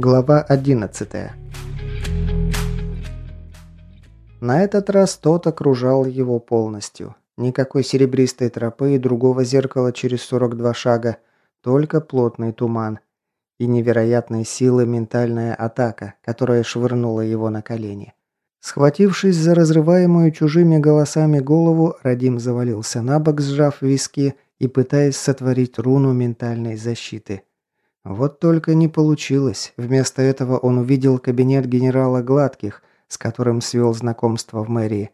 Глава 11 На этот раз тот окружал его полностью. Никакой серебристой тропы и другого зеркала через 42 шага, только плотный туман. И невероятной силы ментальная атака, которая швырнула его на колени. Схватившись за разрываемую чужими голосами голову, Радим завалился на бок, сжав виски и пытаясь сотворить руну ментальной защиты – вот только не получилось. Вместо этого он увидел кабинет генерала Гладких, с которым свел знакомство в мэрии.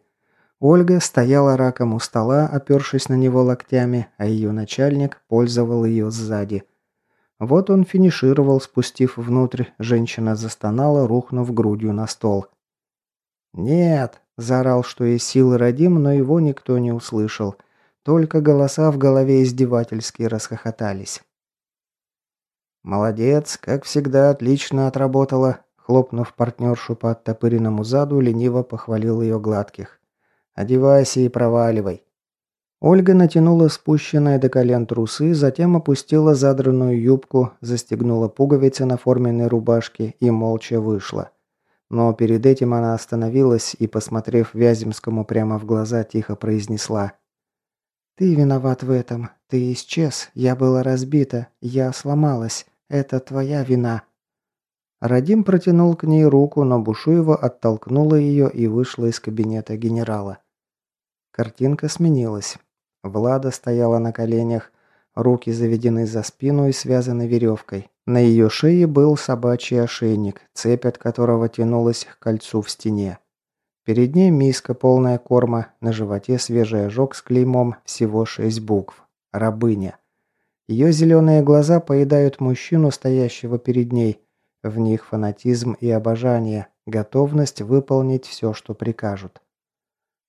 Ольга стояла раком у стола, опершись на него локтями, а ее начальник пользовал ее сзади. Вот он финишировал, спустив внутрь, женщина застонала, рухнув грудью на стол. «Нет!» – заорал, что из силы родим, но его никто не услышал. Только голоса в голове издевательски расхохотались. «Молодец, как всегда, отлично отработала», хлопнув партнершу по оттопыренному заду, лениво похвалил ее гладких. «Одевайся и проваливай». Ольга натянула спущенные до колен трусы, затем опустила задранную юбку, застегнула пуговицы на форменной рубашке и молча вышла. Но перед этим она остановилась и, посмотрев Вяземскому прямо в глаза, тихо произнесла. «Ты виноват в этом. Ты исчез. Я была разбита. Я сломалась. Это твоя вина». Радим протянул к ней руку, но Бушуева оттолкнула ее и вышла из кабинета генерала. Картинка сменилась. Влада стояла на коленях, руки заведены за спину и связаны веревкой. На ее шее был собачий ошейник, цепь от которого тянулась к кольцу в стене. Перед ней миска, полная корма, на животе свежий ожог с клеймом, всего шесть букв. «Рабыня». Ее зеленые глаза поедают мужчину, стоящего перед ней. В них фанатизм и обожание, готовность выполнить все, что прикажут.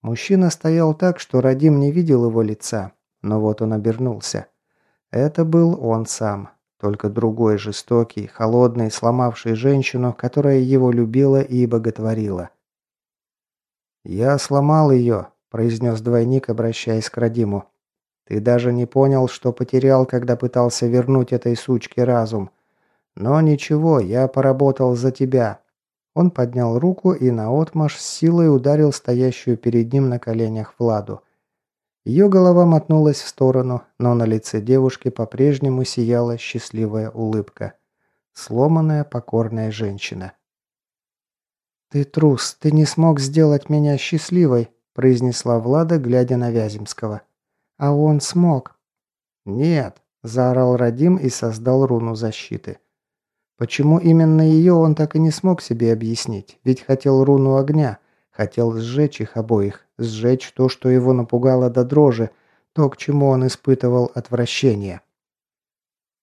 Мужчина стоял так, что Радим не видел его лица, но вот он обернулся. Это был он сам, только другой жестокий, холодный, сломавший женщину, которая его любила и боготворила. «Я сломал ее», – произнес двойник, обращаясь к Радиму. Ты даже не понял, что потерял, когда пытался вернуть этой сучке разум. Но ничего, я поработал за тебя». Он поднял руку и наотмашь с силой ударил стоящую перед ним на коленях Владу. Ее голова мотнулась в сторону, но на лице девушки по-прежнему сияла счастливая улыбка. Сломанная, покорная женщина. «Ты трус, ты не смог сделать меня счастливой», произнесла Влада, глядя на Вяземского. А он смог. Нет, заорал Радим и создал руну защиты. Почему именно ее он так и не смог себе объяснить? Ведь хотел руну огня, хотел сжечь их обоих, сжечь то, что его напугало до дрожи, то, к чему он испытывал отвращение.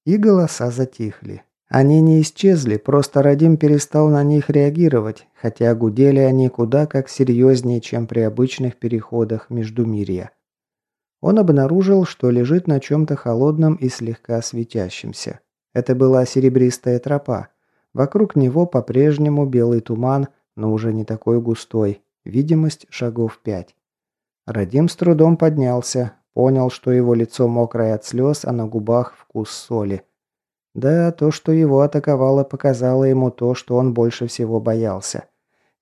И голоса затихли. Они не исчезли, просто Радим перестал на них реагировать, хотя гудели они куда как серьезнее, чем при обычных переходах между мирья. Он обнаружил, что лежит на чем-то холодном и слегка светящемся. Это была серебристая тропа. Вокруг него по-прежнему белый туман, но уже не такой густой. Видимость шагов пять. Радим с трудом поднялся, понял, что его лицо мокрое от слез, а на губах вкус соли. Да, то, что его атаковало, показало ему то, что он больше всего боялся.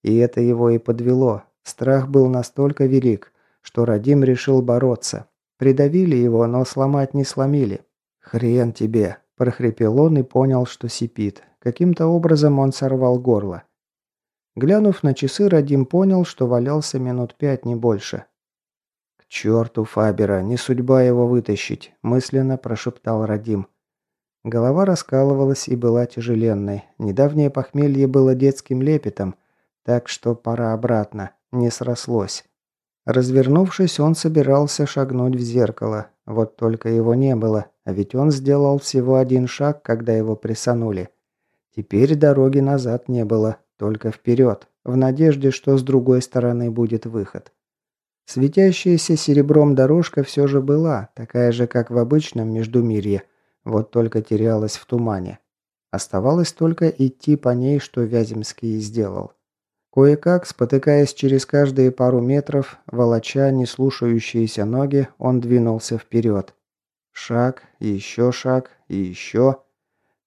И это его и подвело. Страх был настолько велик, что Радим решил бороться. Придавили его, но сломать не сломили. «Хрен тебе!» – прохрипел он и понял, что сипит. Каким-то образом он сорвал горло. Глянув на часы, Радим понял, что валялся минут пять, не больше. «К черту Фабера, не судьба его вытащить», – мысленно прошептал Радим. Голова раскалывалась и была тяжеленной. Недавнее похмелье было детским лепетом, так что пора обратно, не срослось. Развернувшись, он собирался шагнуть в зеркало. Вот только его не было, а ведь он сделал всего один шаг, когда его присанули. Теперь дороги назад не было, только вперед, в надежде, что с другой стороны будет выход. Светящаяся серебром дорожка все же была, такая же, как в обычном Междумирье, вот только терялась в тумане. Оставалось только идти по ней, что Вяземский сделал. Кое-как, спотыкаясь через каждые пару метров, волоча неслушающиеся ноги, он двинулся вперед. Шаг, еще шаг и еще.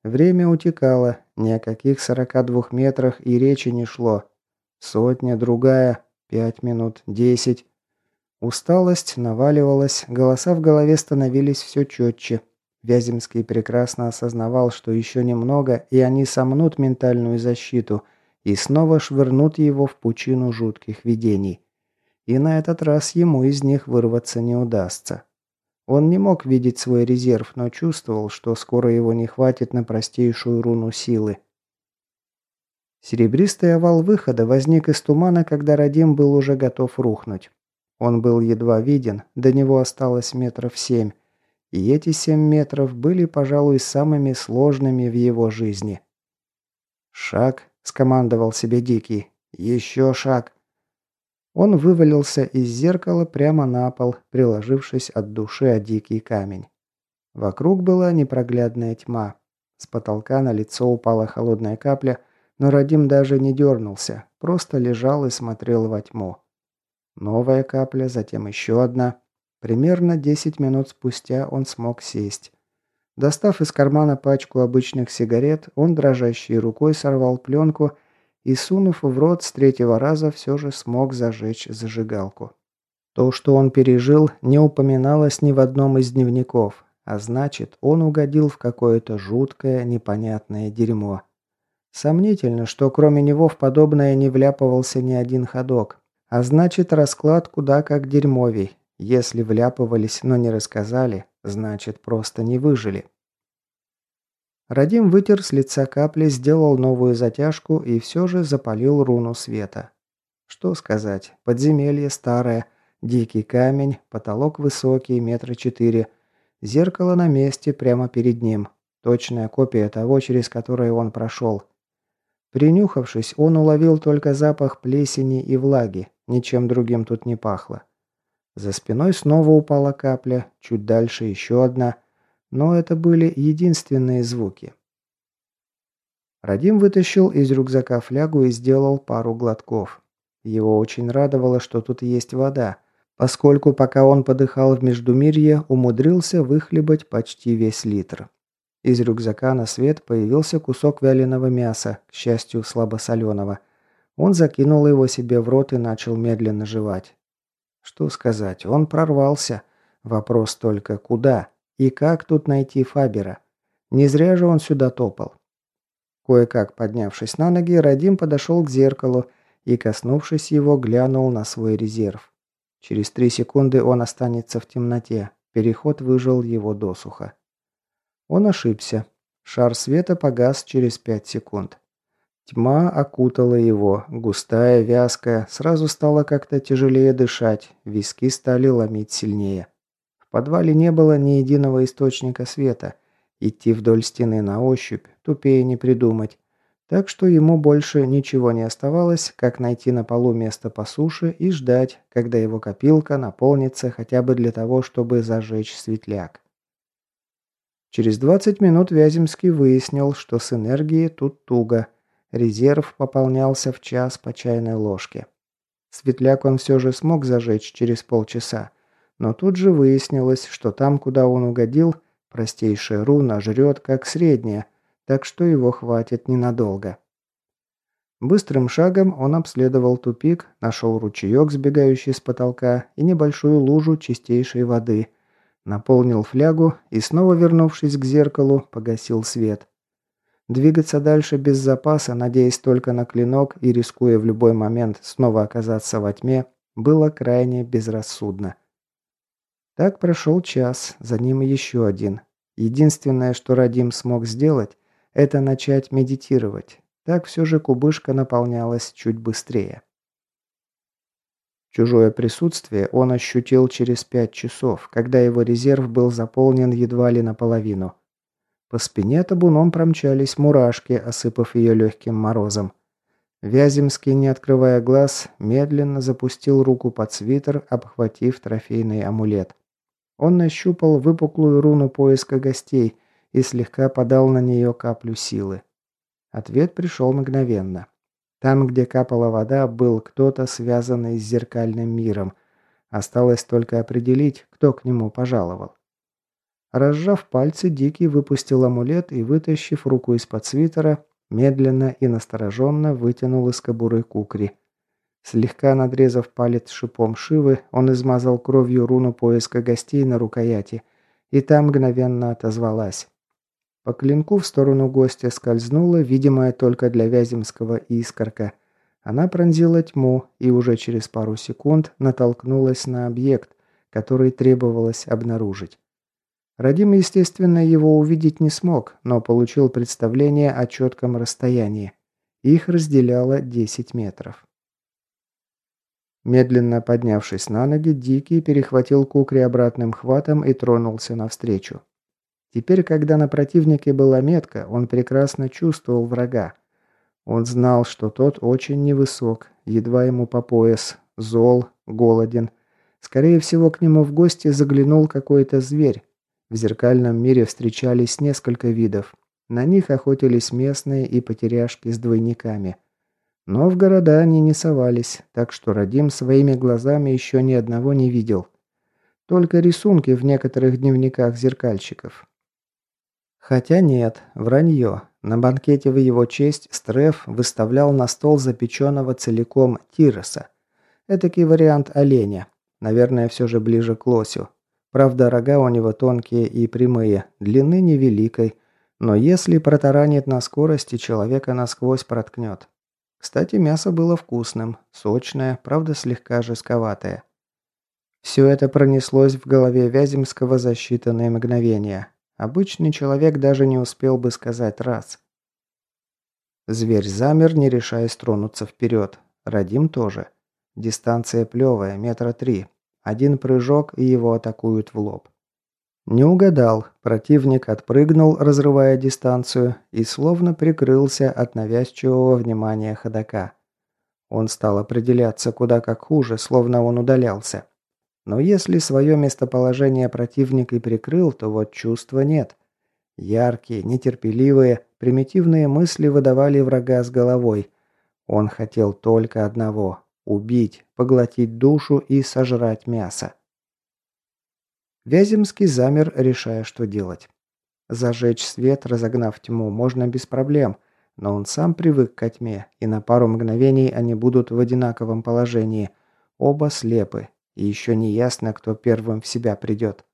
Время утекало, ни о каких 42 метрах и речи не шло. Сотня, другая, пять минут, десять. Усталость наваливалась, голоса в голове становились все четче. Вяземский прекрасно осознавал, что еще немного, и они сомнут ментальную защиту и снова швырнут его в пучину жутких видений. И на этот раз ему из них вырваться не удастся. Он не мог видеть свой резерв, но чувствовал, что скоро его не хватит на простейшую руну силы. Серебристый овал выхода возник из тумана, когда Радим был уже готов рухнуть. Он был едва виден, до него осталось метров семь. И эти семь метров были, пожалуй, самыми сложными в его жизни. «Шаг», — скомандовал себе Дикий. «Еще шаг». Он вывалился из зеркала прямо на пол, приложившись от души о дикий камень. Вокруг была непроглядная тьма. С потолка на лицо упала холодная капля, но Радим даже не дернулся, просто лежал и смотрел во тьму. Новая капля, затем еще одна. Примерно 10 минут спустя он смог сесть. Достав из кармана пачку обычных сигарет, он дрожащей рукой сорвал пленку и, сунув в рот с третьего раза, все же смог зажечь зажигалку. То, что он пережил, не упоминалось ни в одном из дневников, а значит, он угодил в какое-то жуткое, непонятное дерьмо. Сомнительно, что кроме него в подобное не вляпывался ни один ходок, а значит, расклад куда как дерьмовей. Если вляпывались, но не рассказали, значит, просто не выжили. Радим вытер с лица капли, сделал новую затяжку и все же запалил руну света. Что сказать, подземелье старое, дикий камень, потолок высокий, метра четыре, зеркало на месте прямо перед ним, точная копия того, через которое он прошел. Принюхавшись, он уловил только запах плесени и влаги, Ничем другим тут не пахло. За спиной снова упала капля, чуть дальше еще одна, но это были единственные звуки. Радим вытащил из рюкзака флягу и сделал пару глотков. Его очень радовало, что тут есть вода, поскольку пока он подыхал в Междумирье, умудрился выхлебать почти весь литр. Из рюкзака на свет появился кусок вяленого мяса, к счастью, слабосоленого – он закинул его себе в рот и начал медленно жевать. Что сказать, он прорвался. Вопрос только куда и как тут найти Фабера. Не зря же он сюда топал. Кое-как поднявшись на ноги, Радим подошел к зеркалу и, коснувшись его, глянул на свой резерв. Через три секунды он останется в темноте. Переход выжил его досуха. Он ошибся. Шар света погас через пять секунд. Тьма окутала его, густая, вязкая, сразу стало как-то тяжелее дышать, виски стали ломить сильнее. В подвале не было ни единого источника света. Идти вдоль стены на ощупь, тупее не придумать. Так что ему больше ничего не оставалось, как найти на полу место по суше и ждать, когда его копилка наполнится хотя бы для того, чтобы зажечь светляк. Через 20 минут Вяземский выяснил, что с энергией тут туго – Резерв пополнялся в час по чайной ложке. Светляк он все же смог зажечь через полчаса, но тут же выяснилось, что там, куда он угодил, простейшая руна жрет как средняя, так что его хватит ненадолго. Быстрым шагом он обследовал тупик, нашел ручеек, сбегающий с потолка, и небольшую лужу чистейшей воды. Наполнил флягу и, снова вернувшись к зеркалу, погасил свет. Двигаться дальше без запаса, надеясь только на клинок и рискуя в любой момент снова оказаться во тьме, было крайне безрассудно. Так прошел час, за ним еще один. Единственное, что Радим смог сделать, это начать медитировать. Так все же кубышка наполнялась чуть быстрее. Чужое присутствие он ощутил через пять часов, когда его резерв был заполнен едва ли наполовину. По спине табуном промчались мурашки, осыпав ее легким морозом. Вяземский, не открывая глаз, медленно запустил руку под свитер, обхватив трофейный амулет. Он нащупал выпуклую руну поиска гостей и слегка подал на нее каплю силы. Ответ пришел мгновенно. Там, где капала вода, был кто-то, связанный с зеркальным миром. Осталось только определить, кто к нему пожаловал. Разжав пальцы, Дикий выпустил амулет и, вытащив руку из-под свитера, медленно и настороженно вытянул из кобуры кукри. Слегка надрезав палец шипом Шивы, он измазал кровью руну поиска гостей на рукояти, и та мгновенно отозвалась. По клинку в сторону гостя скользнула, видимая только для Вяземского искорка. Она пронзила тьму и уже через пару секунд натолкнулась на объект, который требовалось обнаружить. Радим, естественно, его увидеть не смог, но получил представление о четком расстоянии. Их разделяло 10 метров. Медленно поднявшись на ноги, Дикий перехватил кукри обратным хватом и тронулся навстречу. Теперь, когда на противнике была метка, он прекрасно чувствовал врага. Он знал, что тот очень невысок, едва ему по пояс, зол, голоден. Скорее всего, к нему в гости заглянул какой-то зверь, в зеркальном мире встречались несколько видов. На них охотились местные и потеряшки с двойниками. Но в города они не совались, так что Радим своими глазами еще ни одного не видел. Только рисунки в некоторых дневниках зеркальщиков. Хотя нет, вранье. На банкете в его честь Стреф выставлял на стол запеченного целиком тироса. Этакий вариант оленя. Наверное, все же ближе к лосю. Правда, рога у него тонкие и прямые, длины невеликой, но если протаранит на скорости, человека насквозь проткнет. Кстати, мясо было вкусным, сочное, правда слегка жестковатое. Все это пронеслось в голове Вяземского за считанные мгновения. Обычный человек даже не успел бы сказать раз. Зверь замер, не решаясь тронуться вперед. Радим тоже. Дистанция плевая, метра три. Один прыжок, и его атакуют в лоб. Не угадал. Противник отпрыгнул, разрывая дистанцию, и словно прикрылся от навязчивого внимания ходока. Он стал определяться куда как хуже, словно он удалялся. Но если свое местоположение противник и прикрыл, то вот чувства нет. Яркие, нетерпеливые, примитивные мысли выдавали врага с головой. Он хотел только одного Убить, поглотить душу и сожрать мясо. Вяземский замер, решая, что делать. Зажечь свет, разогнав тьму, можно без проблем, но он сам привык к тьме, и на пару мгновений они будут в одинаковом положении. Оба слепы, и еще не ясно, кто первым в себя придет.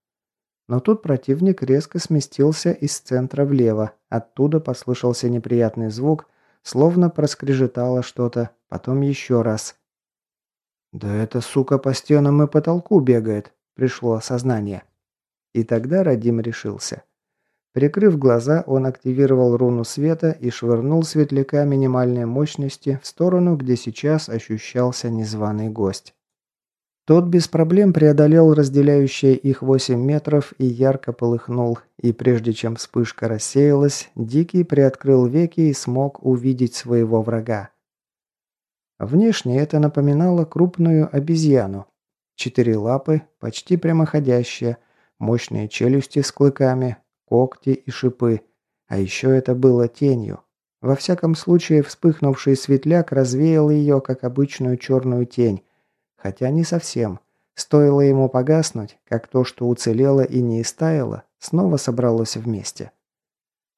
Но тут противник резко сместился из центра влево, оттуда послышался неприятный звук, словно проскрежетало что-то, потом еще раз. «Да эта сука по стенам и потолку бегает», – пришло осознание. И тогда Радим решился. Прикрыв глаза, он активировал руну света и швырнул светляка минимальной мощности в сторону, где сейчас ощущался незваный гость. Тот без проблем преодолел разделяющие их 8 метров и ярко полыхнул, и прежде чем вспышка рассеялась, Дикий приоткрыл веки и смог увидеть своего врага. Внешне это напоминало крупную обезьяну. Четыре лапы, почти прямоходящие, мощные челюсти с клыками, когти и шипы. А еще это было тенью. Во всяком случае, вспыхнувший светляк развеял ее, как обычную черную тень. Хотя не совсем. Стоило ему погаснуть, как то, что уцелело и не истаяло, снова собралось вместе.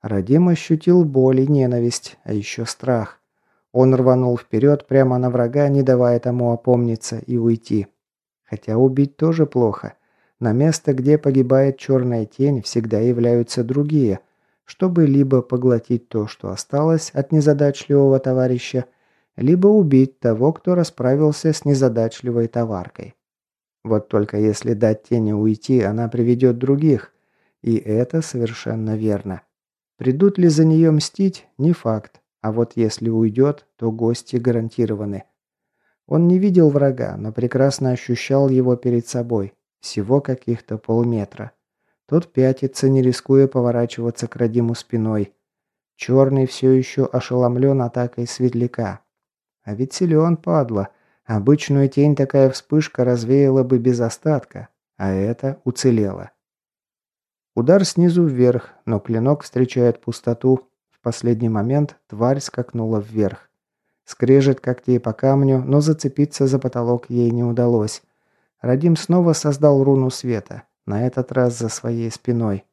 Радим ощутил боль и ненависть, а еще страх. Он рванул вперед прямо на врага, не давая тому опомниться и уйти. Хотя убить тоже плохо. На место, где погибает черная тень, всегда являются другие, чтобы либо поглотить то, что осталось от незадачливого товарища, либо убить того, кто расправился с незадачливой товаркой. Вот только если дать тени уйти, она приведет других. И это совершенно верно. Придут ли за нее мстить, не факт. А вот если уйдет, то гости гарантированы. Он не видел врага, но прекрасно ощущал его перед собой. Всего каких-то полметра. Тот пятится, не рискуя поворачиваться к Радиму спиной. Черный все еще ошеломлен атакой светляка. А ведь силен, падла. Обычную тень такая вспышка развеяла бы без остатка, а это уцелело. Удар снизу вверх, но клинок встречает пустоту, последний момент тварь скакнула вверх. Скрежет когтей по камню, но зацепиться за потолок ей не удалось. Радим снова создал руну света, на этот раз за своей спиной.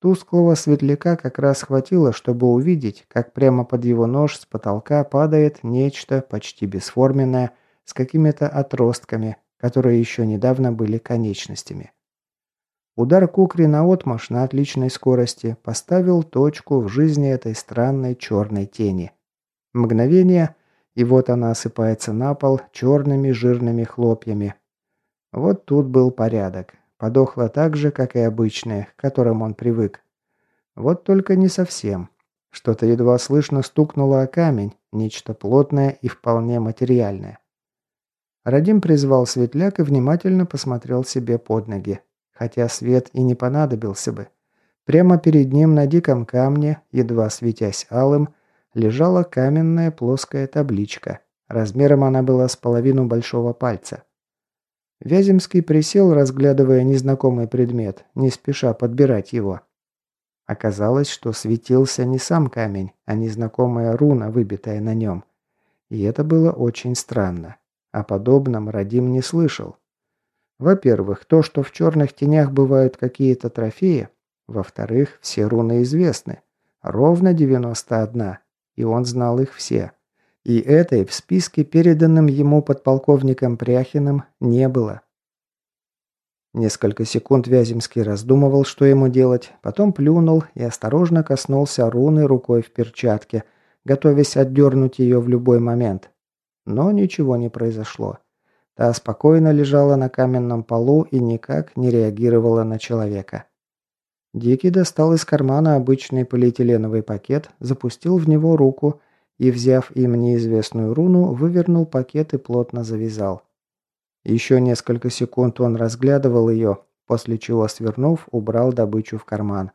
Тусклого светляка как раз хватило, чтобы увидеть, как прямо под его нож с потолка падает нечто почти бесформенное с какими-то отростками, которые еще недавно были конечностями. Удар кукри наотмашь на отличной скорости поставил точку в жизни этой странной черной тени. Мгновение, и вот она осыпается на пол черными жирными хлопьями. Вот тут был порядок. Подохла так же, как и обычные, к которым он привык. Вот только не совсем. Что-то едва слышно стукнуло о камень, нечто плотное и вполне материальное. Радим призвал светляк и внимательно посмотрел себе под ноги. Хотя свет и не понадобился бы. Прямо перед ним на диком камне, едва светясь алым, лежала каменная плоская табличка. Размером она была с половину большого пальца. Вяземский присел, разглядывая незнакомый предмет, не спеша подбирать его. Оказалось, что светился не сам камень, а незнакомая руна, выбитая на нем. И это было очень странно. О подобном Радим не слышал. Во-первых, то, что в черных тенях бывают какие-то трофеи. Во-вторых, все руны известны. Ровно 91, и он знал их все. И этой в списке, переданном ему подполковником Пряхиным, не было. Несколько секунд Вяземский раздумывал, что ему делать, потом плюнул и осторожно коснулся руны рукой в перчатке, готовясь отдернуть ее в любой момент. Но ничего не произошло. Та спокойно лежала на каменном полу и никак не реагировала на человека. Дикий достал из кармана обычный полиэтиленовый пакет, запустил в него руку и, взяв им неизвестную руну, вывернул пакет и плотно завязал. Еще несколько секунд он разглядывал ее, после чего, свернув, убрал добычу в карман.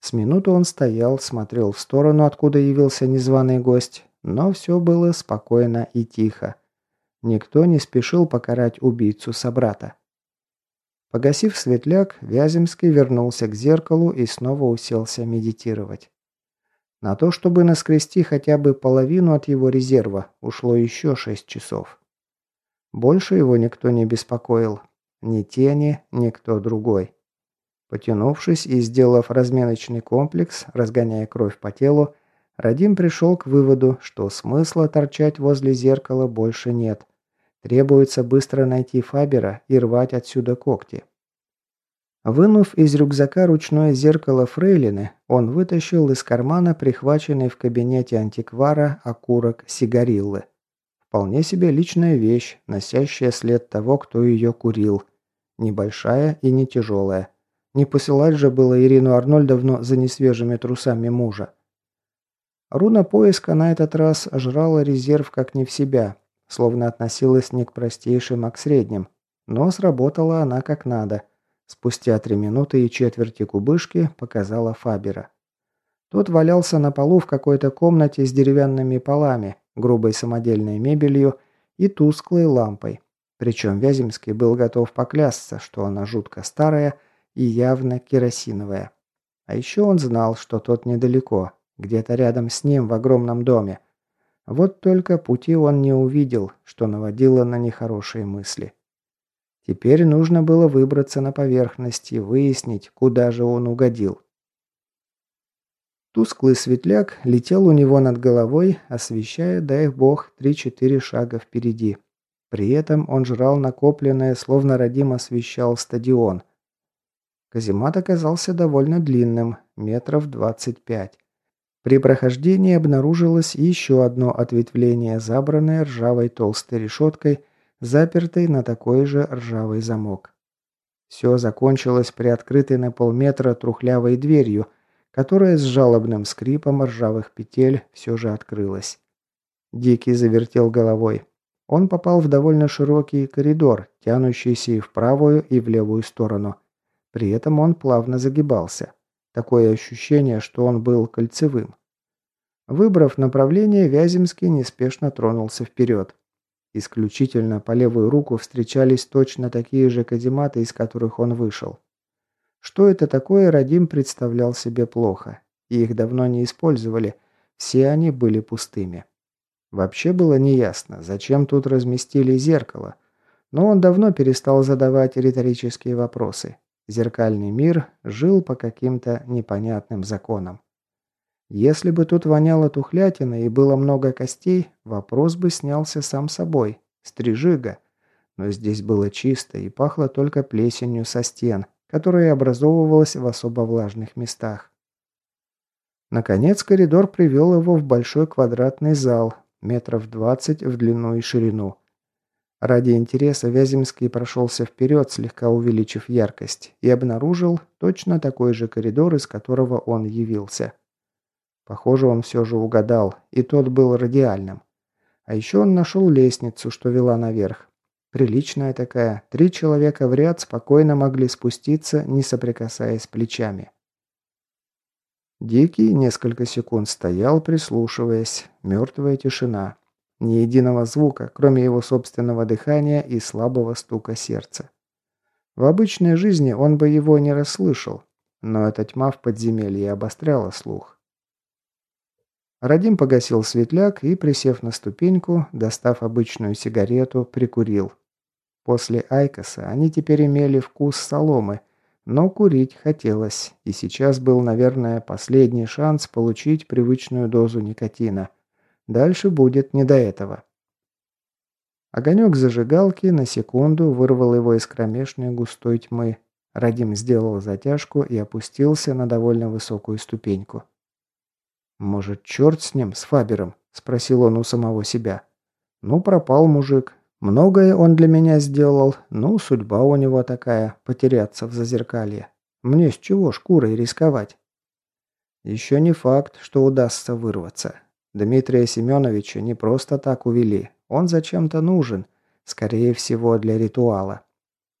С минуту он стоял, смотрел в сторону, откуда явился незваный гость, но все было спокойно и тихо. Никто не спешил покарать убийцу собрата. Погасив светляк, Вяземский вернулся к зеркалу и снова уселся медитировать. На то, чтобы наскрести хотя бы половину от его резерва, ушло еще шесть часов. Больше его никто не беспокоил. Ни тени, ни кто другой. Потянувшись и сделав разменочный комплекс, разгоняя кровь по телу, Радим пришел к выводу, что смысла торчать возле зеркала больше нет. Требуется быстро найти Фабера и рвать отсюда когти. Вынув из рюкзака ручное зеркало Фрейлины, он вытащил из кармана прихваченный в кабинете антиквара окурок сигариллы. Вполне себе личная вещь, носящая след того, кто ее курил. Небольшая и не тяжелая. Не посылать же было Ирину Арнольдовну за несвежими трусами мужа. Руна поиска на этот раз жрала резерв как не в себя, словно относилась не к простейшим, а к средним. Но сработала она как надо – Спустя три минуты и четверти кубышки показала Фабера. Тот валялся на полу в какой-то комнате с деревянными полами, грубой самодельной мебелью и тусклой лампой. Причем Вяземский был готов поклясться, что она жутко старая и явно керосиновая. А еще он знал, что тот недалеко, где-то рядом с ним в огромном доме. Вот только пути он не увидел, что наводило на нехорошие мысли. Теперь нужно было выбраться на поверхность и выяснить, куда же он угодил. Тусклый светляк летел у него над головой, освещая, дай бог, три-четыре шага впереди. При этом он жрал накопленное, словно Радим освещал стадион. Каземат оказался довольно длинным, метров двадцать пять. При прохождении обнаружилось еще одно ответвление, забранное ржавой толстой решеткой – запертый на такой же ржавый замок. Все закончилось при открытой на полметра трухлявой дверью, которая с жалобным скрипом ржавых петель все же открылась. Дикий завертел головой. Он попал в довольно широкий коридор, тянущийся и в правую, и в левую сторону. При этом он плавно загибался. Такое ощущение, что он был кольцевым. Выбрав направление, Вяземский неспешно тронулся вперед. Исключительно по левую руку встречались точно такие же казематы, из которых он вышел. Что это такое, Радим представлял себе плохо. И их давно не использовали. Все они были пустыми. Вообще было неясно, зачем тут разместили зеркало. Но он давно перестал задавать риторические вопросы. Зеркальный мир жил по каким-то непонятным законам. Если бы тут воняло тухлятиной и было много костей, вопрос бы снялся сам собой. Стрижига. Но здесь было чисто и пахло только плесенью со стен, которая образовывалась в особо влажных местах. Наконец коридор привел его в большой квадратный зал, метров двадцать в длину и ширину. Ради интереса Вяземский прошелся вперед, слегка увеличив яркость, и обнаружил точно такой же коридор, из которого он явился. Похоже, он все же угадал, и тот был радиальным. А еще он нашел лестницу, что вела наверх. Приличная такая, три человека в ряд спокойно могли спуститься, не соприкасаясь плечами. Дикий несколько секунд стоял, прислушиваясь. Мертвая тишина. Ни единого звука, кроме его собственного дыхания и слабого стука сердца. В обычной жизни он бы его не расслышал, но эта тьма в подземелье обостряла слух. Радим погасил светляк и, присев на ступеньку, достав обычную сигарету, прикурил. После Айкоса они теперь имели вкус соломы, но курить хотелось, и сейчас был, наверное, последний шанс получить привычную дозу никотина. Дальше будет не до этого. Огонек зажигалки на секунду вырвал его из кромешной густой тьмы. Радим сделал затяжку и опустился на довольно высокую ступеньку. «Может, черт с ним, с Фабером?» – спросил он у самого себя. «Ну, пропал мужик, Многое он для меня сделал, ну, судьба у него такая, потеряться в зазеркалье. Мне с чего шкурой рисковать? Еще не факт, что удастся вырваться. Дмитрия Семеновича не просто так увели. Он зачем-то нужен. Скорее всего, для ритуала.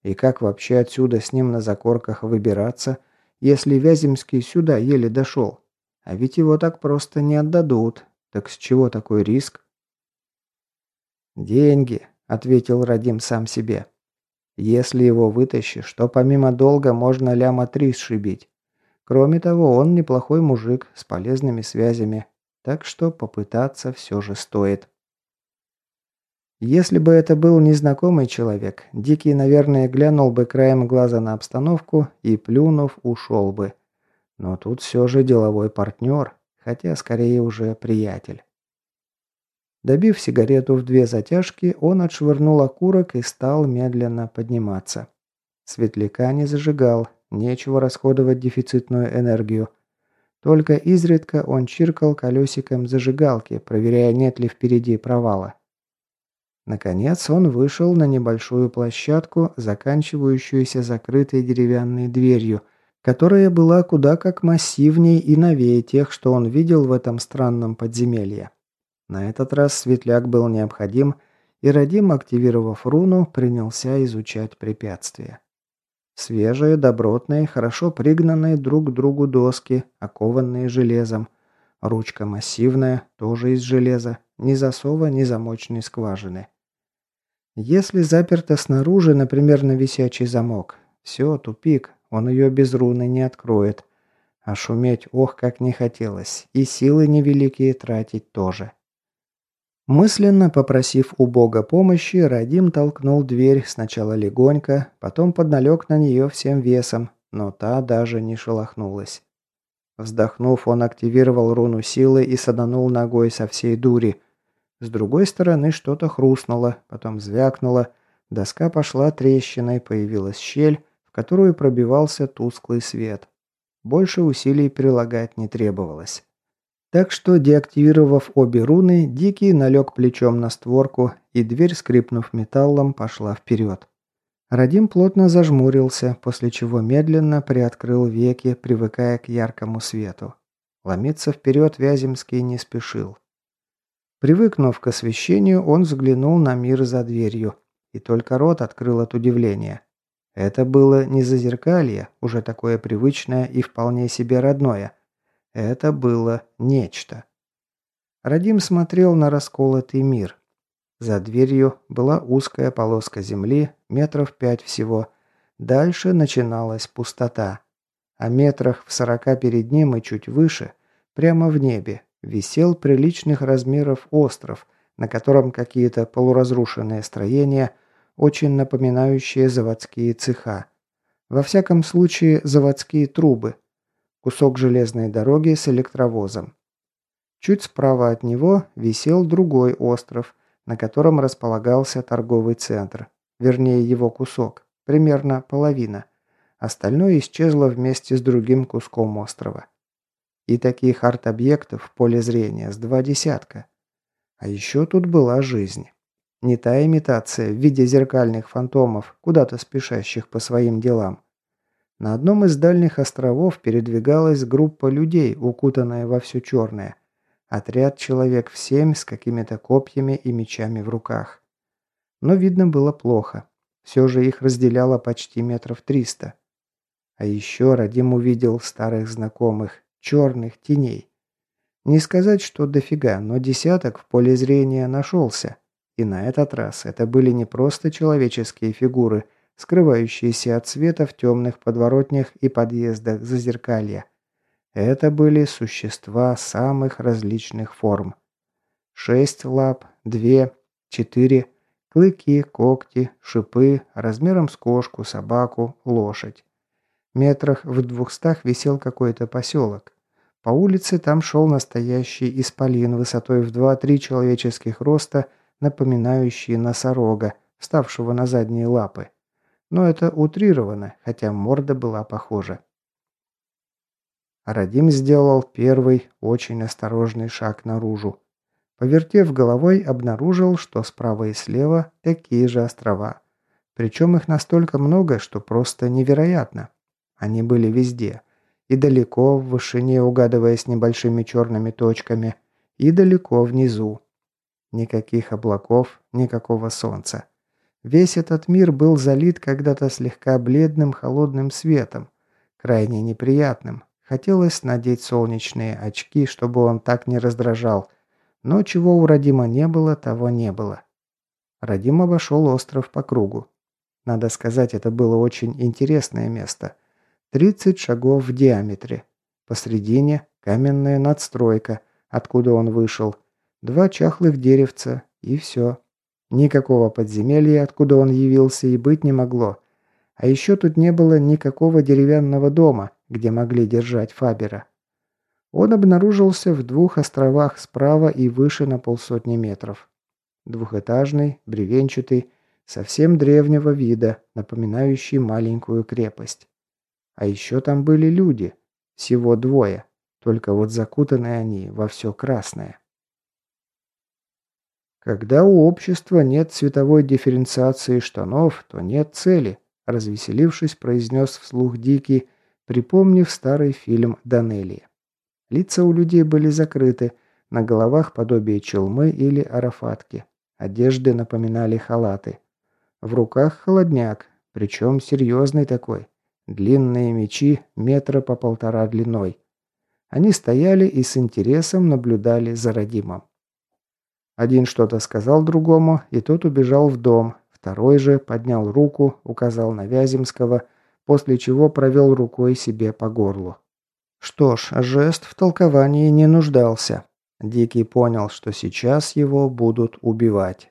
И как вообще отсюда с ним на закорках выбираться, если Вяземский сюда еле дошел? А ведь его так просто не отдадут. Так с чего такой риск? Деньги. – ответил Радим сам себе. «Если его вытащишь, то помимо долга можно ляма три сшибить. Кроме того, он неплохой мужик с полезными связями, так что попытаться все же стоит». Если бы это был незнакомый человек, Дикий, наверное, глянул бы краем глаза на обстановку и, плюнув, ушел бы. Но тут все же деловой партнер, хотя скорее уже приятель. Добив сигарету в две затяжки, он отшвырнул окурок и стал медленно подниматься. Светляка не зажигал, нечего расходовать дефицитную энергию. Только изредка он чиркал колесиком зажигалки, проверяя, нет ли впереди провала. Наконец он вышел на небольшую площадку, заканчивающуюся закрытой деревянной дверью, которая была куда как массивней и новее тех, что он видел в этом странном подземелье. На этот раз светляк был необходим, и Радим, активировав руну, принялся изучать препятствия. Свежие, добротные, хорошо пригнанные друг к другу доски, окованные железом. Ручка массивная, тоже из железа, ни засова, ни замочной скважины. Если заперто снаружи, например, на висячий замок, все, тупик, он ее без руны не откроет. А шуметь ох, как не хотелось, и силы невеликие тратить тоже. Мысленно попросив у Бога помощи, Радим толкнул дверь сначала легонько, потом подналег на нее всем весом, но та даже не шелохнулась. Вздохнув, он активировал руну силы и саданул ногой со всей дури. С другой стороны что-то хрустнуло, потом звякнуло, доска пошла трещиной, появилась щель, в которую пробивался тусклый свет. Больше усилий прилагать не требовалось. Так что, деактивировав обе руны, Дикий налег плечом на створку, и дверь, скрипнув металлом, пошла вперед. Радим плотно зажмурился, после чего медленно приоткрыл веки, привыкая к яркому свету. Ломиться вперед Вяземский не спешил. Привыкнув к освещению, он взглянул на мир за дверью, и только рот открыл от удивления. Это было не зазеркалье, уже такое привычное и вполне себе родное, это было нечто. Радим смотрел на расколотый мир. За дверью была узкая полоска земли, метров пять всего. Дальше начиналась пустота. А метрах в сорока перед ним и чуть выше, прямо в небе, висел приличных размеров остров, на котором какие-то полуразрушенные строения, очень напоминающие заводские цеха. Во всяком случае, заводские трубы. Кусок железной дороги с электровозом. Чуть справа от него висел другой остров, на котором располагался торговый центр. Вернее, его кусок. Примерно половина. Остальное исчезло вместе с другим куском острова. И таких арт-объектов в поле зрения с два десятка. А еще тут была жизнь. Не та имитация в виде зеркальных фантомов, куда-то спешащих по своим делам. На одном из дальних островов передвигалась группа людей, укутанная во все черное. Отряд человек в семь с какими-то копьями и мечами в руках. Но видно было плохо. Все же их разделяло почти метров триста. А еще Радим увидел старых знакомых, черных теней. Не сказать, что дофига, но десяток в поле зрения нашелся. И на этот раз это были не просто человеческие фигуры, скрывающиеся от света в темных подворотнях и подъездах зазеркалья. Это были существа самых различных форм. Шесть лап, две, четыре, клыки, когти, шипы, размером с кошку, собаку, лошадь. Метрах в двухстах висел какой-то поселок. По улице там шел настоящий исполин высотой в два-три человеческих роста – напоминающие носорога, вставшего на задние лапы. Но это утрировано, хотя морда была похожа. Радим сделал первый, очень осторожный шаг наружу. Повертев головой, обнаружил, что справа и слева такие же острова. Причем их настолько много, что просто невероятно. Они были везде. И далеко в вышине, угадываясь небольшими черными точками, и далеко внизу. Никаких облаков, никакого солнца. Весь этот мир был залит когда-то слегка бледным холодным светом, крайне неприятным. Хотелось надеть солнечные очки, чтобы он так не раздражал. Но чего у Радима не было, того не было. Радим обошел остров по кругу. Надо сказать, это было очень интересное место. 30 шагов в диаметре. Посредине каменная надстройка, откуда он вышел – Два чахлых деревца и все. Никакого подземелья, откуда он явился, и быть не могло. А еще тут не было никакого деревянного дома, где могли держать Фабера. Он обнаружился в двух островах справа и выше на полсотни метров. Двухэтажный, бревенчатый, совсем древнего вида, напоминающий маленькую крепость. А еще там были люди. Всего двое. Только вот закутаны они во все красное. Когда у общества нет цветовой дифференциации штанов, то нет цели, развеселившись, произнес вслух Дикий, припомнив старый фильм Данелли. Лица у людей были закрыты, на головах подобие челмы или арафатки. Одежды напоминали халаты. В руках холодняк, причем серьезный такой. Длинные мечи метра по полтора длиной. Они стояли и с интересом наблюдали за Радимом. Один что-то сказал другому, и тот убежал в дом. Второй же поднял руку, указал на Вяземского, после чего провел рукой себе по горлу. Что ж, жест в толковании не нуждался. Дикий понял, что сейчас его будут убивать.